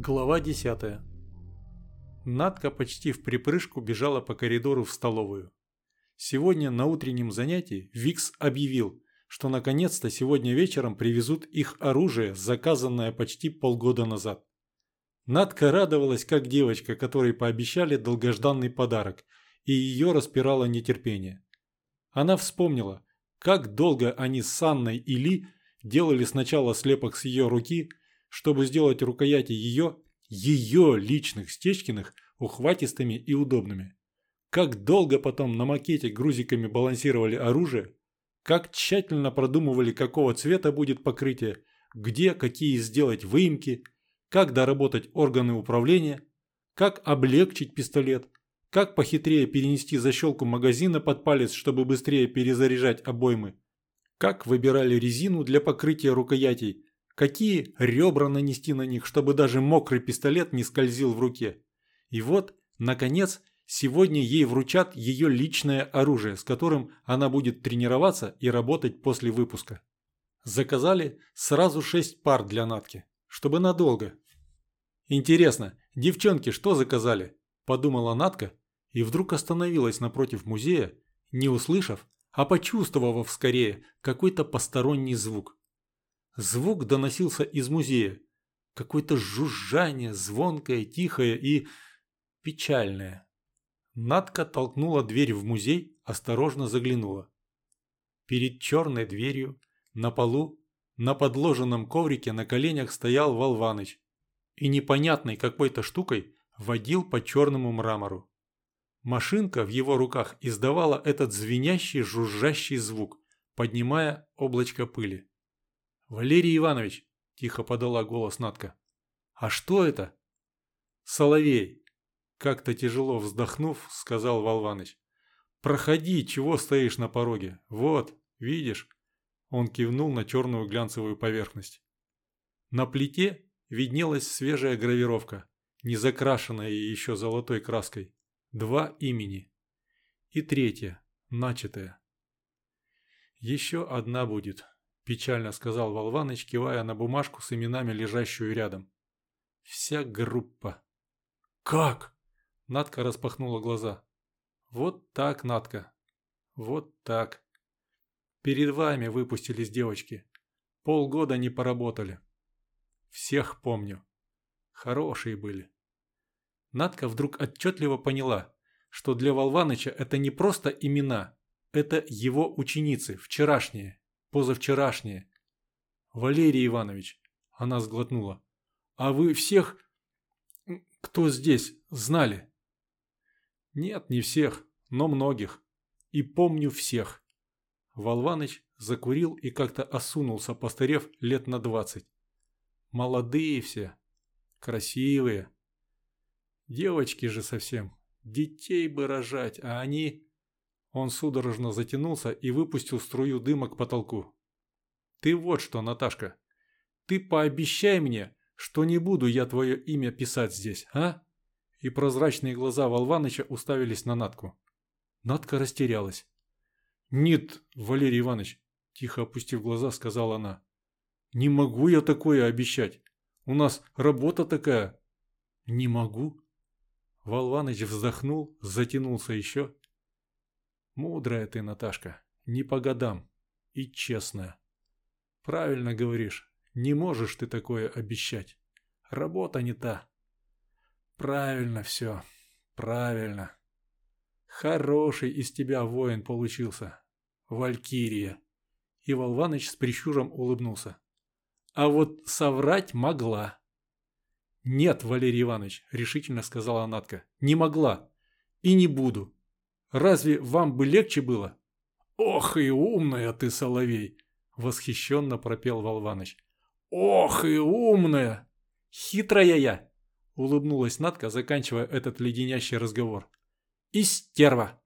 Глава 10. Надка почти в припрыжку бежала по коридору в столовую. Сегодня на утреннем занятии Викс объявил, что наконец-то сегодня вечером привезут их оружие, заказанное почти полгода назад. Надка радовалась, как девочка, которой пообещали долгожданный подарок, и ее распирало нетерпение. Она вспомнила, как долго они с Анной и Ли делали сначала слепок с ее руки, чтобы сделать рукояти ее, ее личных Стечкиных, ухватистыми и удобными. Как долго потом на макете грузиками балансировали оружие, как тщательно продумывали, какого цвета будет покрытие, где какие сделать выемки, как доработать органы управления, как облегчить пистолет, как похитрее перенести защелку магазина под палец, чтобы быстрее перезаряжать обоймы, как выбирали резину для покрытия рукоятей, какие ребра нанести на них, чтобы даже мокрый пистолет не скользил в руке. И вот, наконец, сегодня ей вручат ее личное оружие, с которым она будет тренироваться и работать после выпуска. Заказали сразу шесть пар для Натки, чтобы надолго. Интересно, девчонки что заказали? Подумала Натка и вдруг остановилась напротив музея, не услышав, а почувствовав скорее какой-то посторонний звук. Звук доносился из музея. Какое-то жужжание, звонкое, тихое и печальное. Надка толкнула дверь в музей, осторожно заглянула. Перед черной дверью, на полу, на подложенном коврике на коленях стоял Волваныч и непонятной какой-то штукой водил по черному мрамору. Машинка в его руках издавала этот звенящий жужжащий звук, поднимая облачко пыли. «Валерий Иванович!» – тихо подала голос Натка. «А что это?» «Соловей!» – как-то тяжело вздохнув, сказал Волваныч. «Проходи, чего стоишь на пороге? Вот, видишь?» Он кивнул на черную глянцевую поверхность. На плите виднелась свежая гравировка, не закрашенная еще золотой краской. Два имени. И третье, начатое. Еще одна будет, Печально сказал Волваныч, кивая на бумажку с именами, лежащую рядом. Вся группа. Как? Надка распахнула глаза. Вот так, Надка. Вот так. Перед вами выпустились девочки. Полгода не поработали. Всех помню. Хорошие были. Надка вдруг отчетливо поняла, что для Волваныча это не просто имена, это его ученицы, вчерашние, позавчерашнее. Валерий Иванович, она сглотнула. А вы всех, кто здесь, знали? Нет, не всех, но многих. И помню всех. Волваныч закурил и как-то осунулся, постарев лет на двадцать. Молодые все, красивые. Девочки же совсем, детей бы рожать, а они... Он судорожно затянулся и выпустил струю дыма к потолку. «Ты вот что, Наташка, ты пообещай мне, что не буду я твое имя писать здесь, а?» И прозрачные глаза Волваныча уставились на Натку. Натка растерялась. «Нет, Валерий Иванович», – тихо опустив глаза, сказала она. «Не могу я такое обещать. У нас работа такая». «Не могу?» Волваныч вздохнул, затянулся еще Мудрая ты, Наташка, не по годам и честная. Правильно говоришь, не можешь ты такое обещать. Работа не та. Правильно все, правильно. Хороший из тебя воин получился, Валькирия. И Волваныч с прищуром улыбнулся. А вот соврать могла. «Нет, Валерий Иванович», — решительно сказала Натка, — «не могла. И не буду. Разве вам бы легче было?» «Ох и умная ты, Соловей!» – восхищенно пропел Волваныч. «Ох и умная!» «Хитрая я!» – улыбнулась Надка, заканчивая этот леденящий разговор. «И стерва!»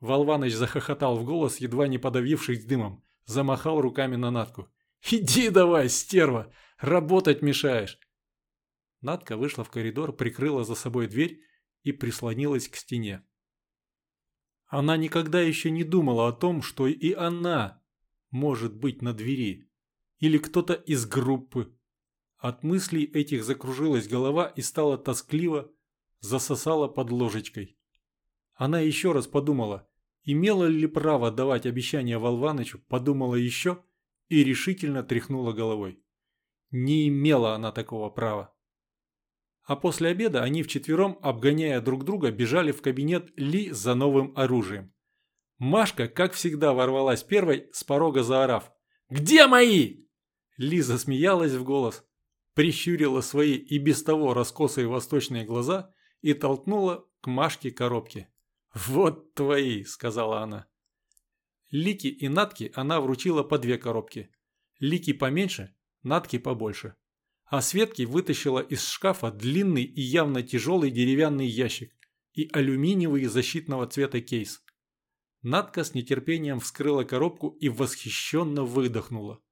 Волваныч захохотал в голос, едва не подавившись дымом, замахал руками на Надку. «Иди давай, стерва! Работать мешаешь!» Надка вышла в коридор, прикрыла за собой дверь и прислонилась к стене. Она никогда еще не думала о том, что и она может быть на двери. Или кто-то из группы. От мыслей этих закружилась голова и стала тоскливо, засосала под ложечкой. Она еще раз подумала, имела ли право давать обещание Волванычу, подумала еще и решительно тряхнула головой. Не имела она такого права. А после обеда они вчетвером, обгоняя друг друга, бежали в кабинет Ли за новым оружием. Машка, как всегда, ворвалась первой, с порога заорав. «Где мои?» Ли засмеялась в голос, прищурила свои и без того раскосые восточные глаза и толкнула к Машке коробки. «Вот твои», — сказала она. Лики и Натки она вручила по две коробки. Лики поменьше, Натки побольше. А Светки вытащила из шкафа длинный и явно тяжелый деревянный ящик и алюминиевый защитного цвета кейс. Натка с нетерпением вскрыла коробку и восхищенно выдохнула.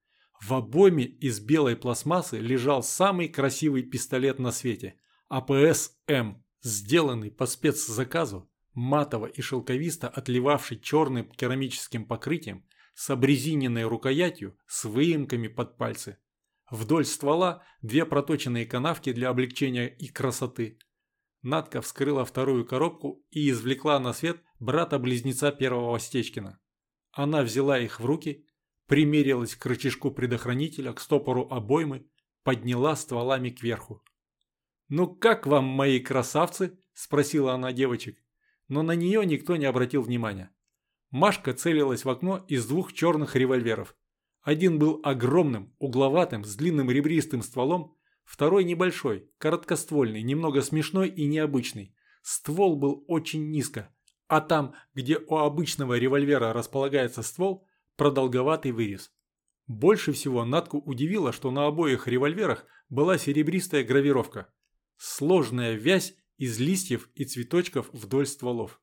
В обойме из белой пластмассы лежал самый красивый пистолет на свете – АПС-М, сделанный по спецзаказу, матово и шелковисто отливавший черным керамическим покрытием с обрезиненной рукоятью с выемками под пальцы. Вдоль ствола две проточенные канавки для облегчения и красоты. Надка вскрыла вторую коробку и извлекла на свет брата-близнеца первого Стечкина. Она взяла их в руки, примерилась к рычажку предохранителя, к стопору обоймы, подняла стволами кверху. «Ну как вам, мои красавцы?» – спросила она девочек. Но на нее никто не обратил внимания. Машка целилась в окно из двух черных револьверов. Один был огромным, угловатым, с длинным ребристым стволом, второй небольшой, короткоствольный, немного смешной и необычный. Ствол был очень низко, а там, где у обычного револьвера располагается ствол, продолговатый вырез. Больше всего Натку удивило, что на обоих револьверах была серебристая гравировка. Сложная вязь из листьев и цветочков вдоль стволов.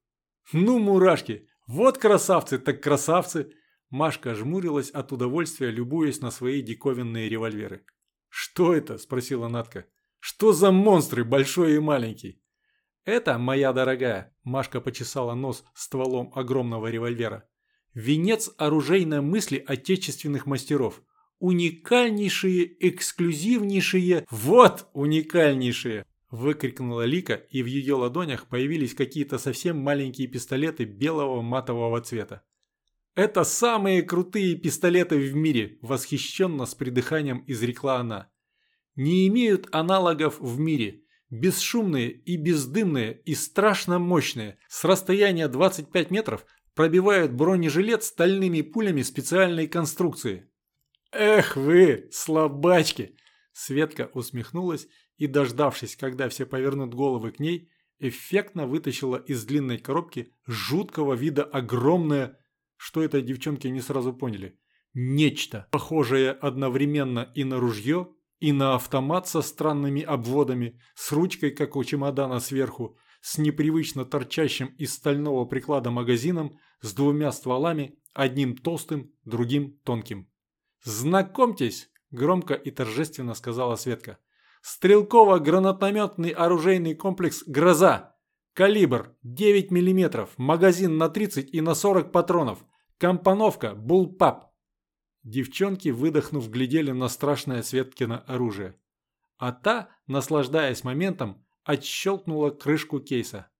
«Ну, мурашки! Вот красавцы так красавцы!» Машка жмурилась от удовольствия, любуясь на свои диковинные револьверы. «Что это?» – спросила Натка. «Что за монстры, большой и маленький?» «Это, моя дорогая», – Машка почесала нос стволом огромного револьвера. «Венец оружейной мысли отечественных мастеров. Уникальнейшие, эксклюзивнейшие, вот уникальнейшие!» Выкрикнула Лика, и в ее ладонях появились какие-то совсем маленькие пистолеты белого матового цвета. «Это самые крутые пистолеты в мире!» – восхищенно с придыханием изрекла она. «Не имеют аналогов в мире. Бесшумные и бездымные и страшно мощные. С расстояния 25 метров пробивают бронежилет стальными пулями специальной конструкции». «Эх вы, слабачки!» Светка усмехнулась и, дождавшись, когда все повернут головы к ней, эффектно вытащила из длинной коробки жуткого вида огромное что это девчонки не сразу поняли. Нечто, похожее одновременно и на ружье, и на автомат со странными обводами, с ручкой, как у чемодана сверху, с непривычно торчащим из стального приклада магазином, с двумя стволами, одним толстым, другим тонким. «Знакомьтесь!» – громко и торжественно сказала Светка. «Стрелково-гранатометный оружейный комплекс «Гроза». Калибр 9 мм, магазин на 30 и на 40 патронов. Компоновка Булпап. Девчонки, выдохнув, глядели на страшное Светкино оружие. А та, наслаждаясь моментом, отщелкнула крышку кейса.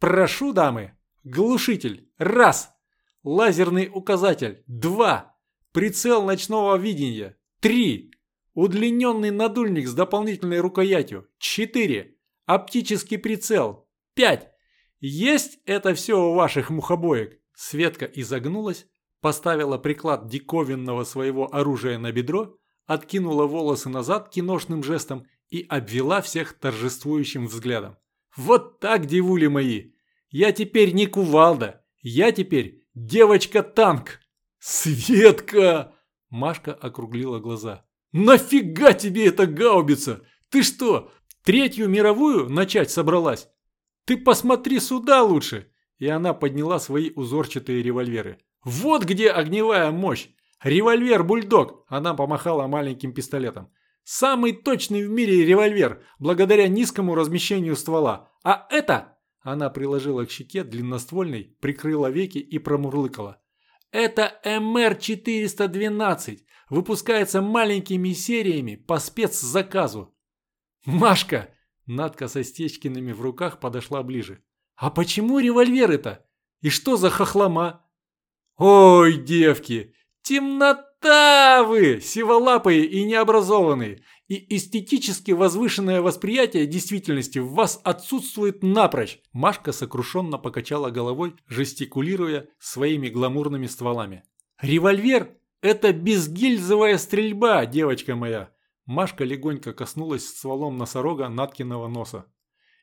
«Прошу, дамы! Глушитель! Раз! Лазерный указатель! Два! Прицел ночного видения! Три! Удлиненный надульник с дополнительной рукоятью! Четыре! Оптический прицел! Пять! Есть это все у ваших мухобоек?» Светка изогнулась, поставила приклад диковинного своего оружия на бедро, откинула волосы назад киношным жестом и обвела всех торжествующим взглядом. «Вот так, девули мои! Я теперь не кувалда, я теперь девочка-танк!» «Светка!» Машка округлила глаза. «Нафига тебе эта гаубица? Ты что, третью мировую начать собралась? «Ты посмотри сюда лучше!» И она подняла свои узорчатые револьверы. «Вот где огневая мощь! Револьвер-бульдог!» Она помахала маленьким пистолетом. «Самый точный в мире револьвер, благодаря низкому размещению ствола. А это...» Она приложила к щеке длинноствольный, прикрыла веки и промурлыкала. «Это МР-412, выпускается маленькими сериями по спецзаказу. Машка, Надка со Стечкиными в руках подошла ближе. А почему револьверы-то? И что за хохлома? Ой, девки, темнота вы, сиволапые и необразованные. И эстетически возвышенное восприятие действительности в вас отсутствует напрочь. Машка сокрушенно покачала головой, жестикулируя своими гламурными стволами. Револьвер – это безгильзовая стрельба, девочка моя. Машка легонько коснулась стволом носорога Наткиного носа.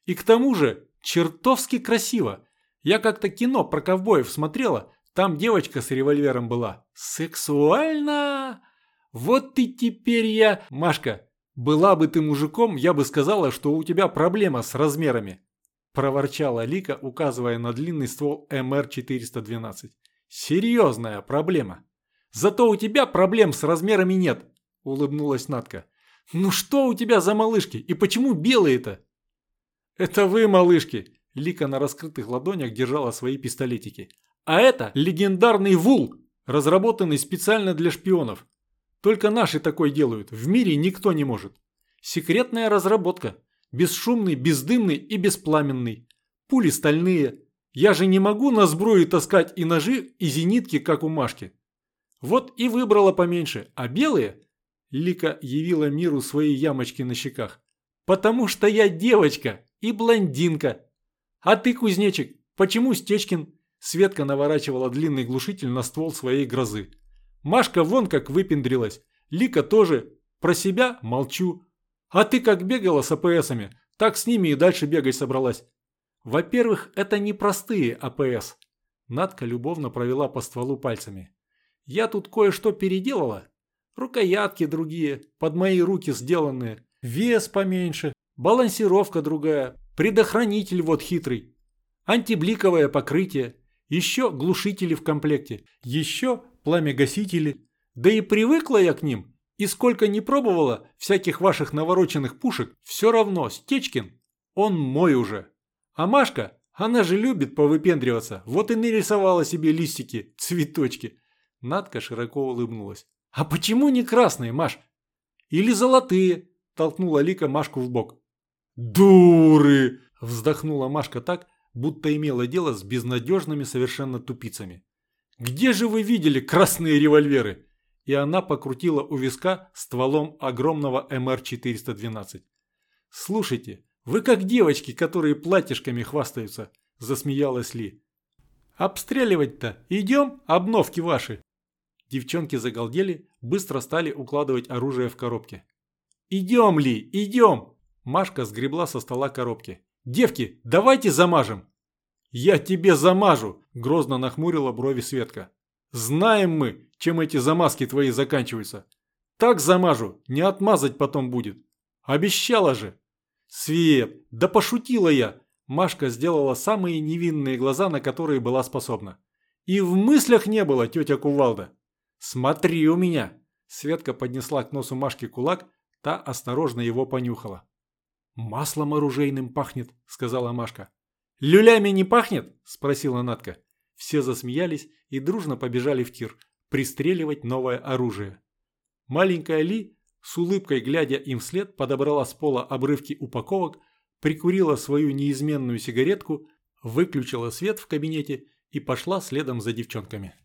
И к тому же чертовски красиво. Я как-то кино про ковбоев смотрела, там девочка с револьвером была. Сексуально! Вот ты теперь я... Машка, была бы ты мужиком, я бы сказала, что у тебя проблема с размерами. Проворчала Лика, указывая на длинный ствол МР-412. Серьезная проблема. Зато у тебя проблем с размерами нет, улыбнулась Натка. Ну что у тебя за малышки и почему белые-то? Это вы, малышки. Лика на раскрытых ладонях держала свои пистолетики. А это легендарный вул, разработанный специально для шпионов. Только наши такой делают, в мире никто не может. Секретная разработка. Бесшумный, бездымный и беспламенный. Пули стальные. Я же не могу на сбруе таскать и ножи, и зенитки, как у Машки. Вот и выбрала поменьше, а белые Лика явила миру свои ямочки на щеках. «Потому что я девочка и блондинка. А ты, кузнечик, почему Стечкин?» Светка наворачивала длинный глушитель на ствол своей грозы. Машка вон как выпендрилась. Лика тоже. Про себя молчу. А ты как бегала с АПСами, так с ними и дальше бегать собралась. Во-первых, это не простые АПС. Надка любовно провела по стволу пальцами. Я тут кое-что переделала Рукоятки другие, под мои руки сделанные. Вес поменьше, балансировка другая, предохранитель вот хитрый. Антибликовое покрытие, еще глушители в комплекте, еще пламегасители. Да и привыкла я к ним, и сколько не пробовала всяких ваших навороченных пушек, все равно Стечкин, он мой уже. А Машка, она же любит повыпендриваться, вот и нарисовала себе листики, цветочки. Надка широко улыбнулась. «А почему не красные, Маш?» «Или золотые?» – толкнула Лика Машку в бок. «Дуры!» – вздохнула Машка так, будто имела дело с безнадежными совершенно тупицами. «Где же вы видели красные револьверы?» И она покрутила у виска стволом огромного МР-412. «Слушайте, вы как девочки, которые платьишками хвастаются», – засмеялась Ли. «Обстреливать-то идем, обновки ваши?» Девчонки загалдели, быстро стали укладывать оружие в коробки. «Идем, Ли, идем!» Машка сгребла со стола коробки. «Девки, давайте замажем!» «Я тебе замажу!» – грозно нахмурила брови Светка. «Знаем мы, чем эти замазки твои заканчиваются. Так замажу, не отмазать потом будет. Обещала же!» «Свет, да пошутила я!» Машка сделала самые невинные глаза, на которые была способна. «И в мыслях не было, тетя Кувалда!» «Смотри у меня!» Светка поднесла к носу Машки кулак, та осторожно его понюхала. «Маслом оружейным пахнет», — сказала Машка. «Люлями не пахнет?» – спросила Натка. Все засмеялись и дружно побежали в тир, пристреливать новое оружие. Маленькая Ли, с улыбкой глядя им вслед, подобрала с пола обрывки упаковок, прикурила свою неизменную сигаретку, выключила свет в кабинете и пошла следом за девчонками.